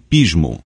hipismo